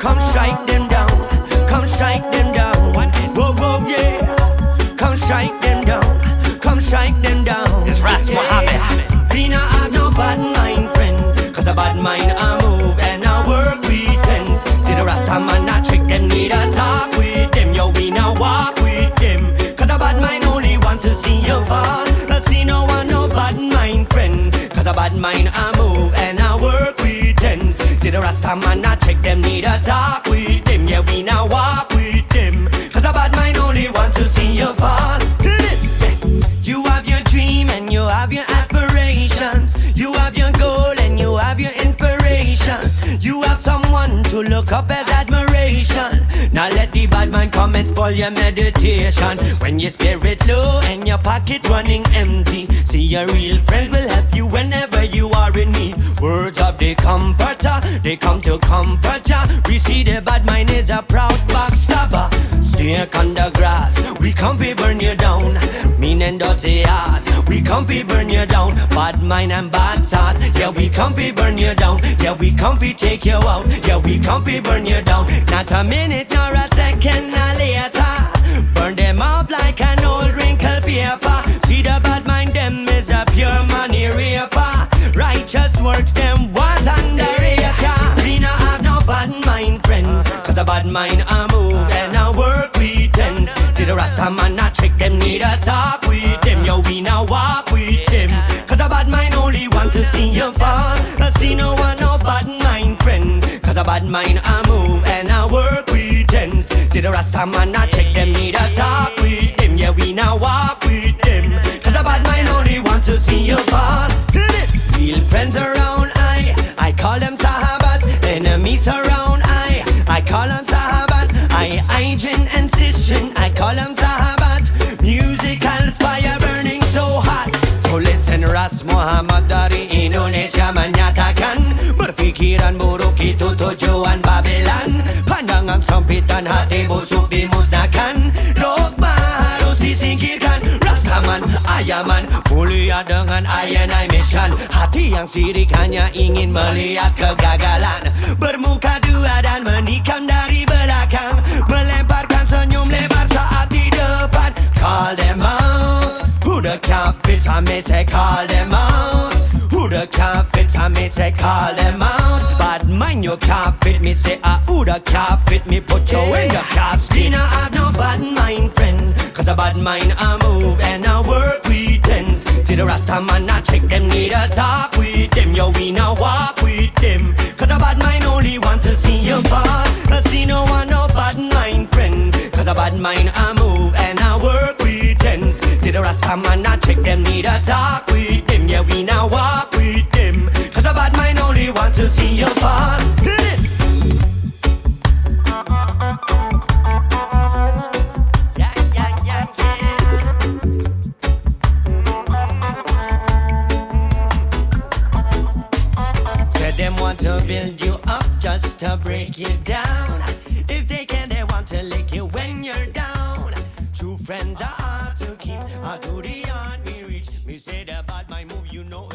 Come strike them down. Come strike them down. Whoa, whoa, yeah. Come strike them down. Come strike them down. It's Ras Muhammad. We not have no bad mind, friend. Cause a bad mind I move and I work with tens. See the Rasta man not trick them, need a talk with them. Yo, we now walk with them. Cause a bad mind only want to see you fall. I see no one, no bad mind, friend. Cause a bad mind I move and I work. See the Rasta man I trick them, need a talk with them. Yeah, we now walk with them. Cause a bad mind only want to see you fall. You have your dream and you have your aspirations. You have your goal and you have your inspiration. You have someone to look up as admiration. Now let the bad man come and spoil your meditation. When your spirit low and your pocket running empty, see your real friends will help you whenever you are in need. Words of the comforter, they come to comfort ya. We see the bad mind is a proud backstabber. Snake on the grass, we come we burn you down. Mean and dirty heart, we come we burn you down. Bad mind and bad thought, yeah we come we burn you down. Yeah we come we take you out. Yeah we come we burn you down. Not a minute nor a second nor later. Burn them out like an old wrinkled paper. See the bad mind them is a pure money raper. Righteous works them was underrated. We not have no bad mind friend. Cause a bad mind I move See the Rasta man not trick them, need a talk with them. Yo, we now walk with them. Cause a bad mind only want to see you fall. I see no one, no bad mind friend. Cause a bad mind I move and I work with tens. See the Rasta man not trick them, need a talk with them. Yeah, we now walk with them. Cause a bad mind only want to see you fall. Real friends around, I, I call them Sahabat. Enemies around, I, I call them Sahabat. I, Adrian and Call Sahabat. Musical fire burning so hot. So listen, Ras Muhammad dari Indonesia menyatakan Berfikiran buruk itu tujuan Babylon. Pandangan sempitan hati busuk dimusnahkan. Dogma harus disingkirkan. Rastaman, ayaman, mulia dengan ayanai mission. Hati yang sirik hanya ingin melihat kegagalan. Bermuka dua dan menikam dari belakang Call them out Who the can't fit, I may say call them out Who the can't fit, I may say call them out Bad mind you can't fit me, say ah who the can't fit me Put you in the We not have no bad mind friend. Cause a bad mind I move and I work with tens. See the Rasta man I check them need a talk with them. Yo we now walk with them. Cause a bad mind only want to see you fall. I see no one no bad mind friend. Cause a bad mind I Rasta man I check them need a talk with them Yeah we now walk with them Cause a bad mind only want to see you fall? Yeah, yeah, yeah, yeah. Said them want to build you up just to break you down. If they can, they want to lick you when you're down. True friends are hard to keep, hard to the heart we reach. Me say bad my move, you know.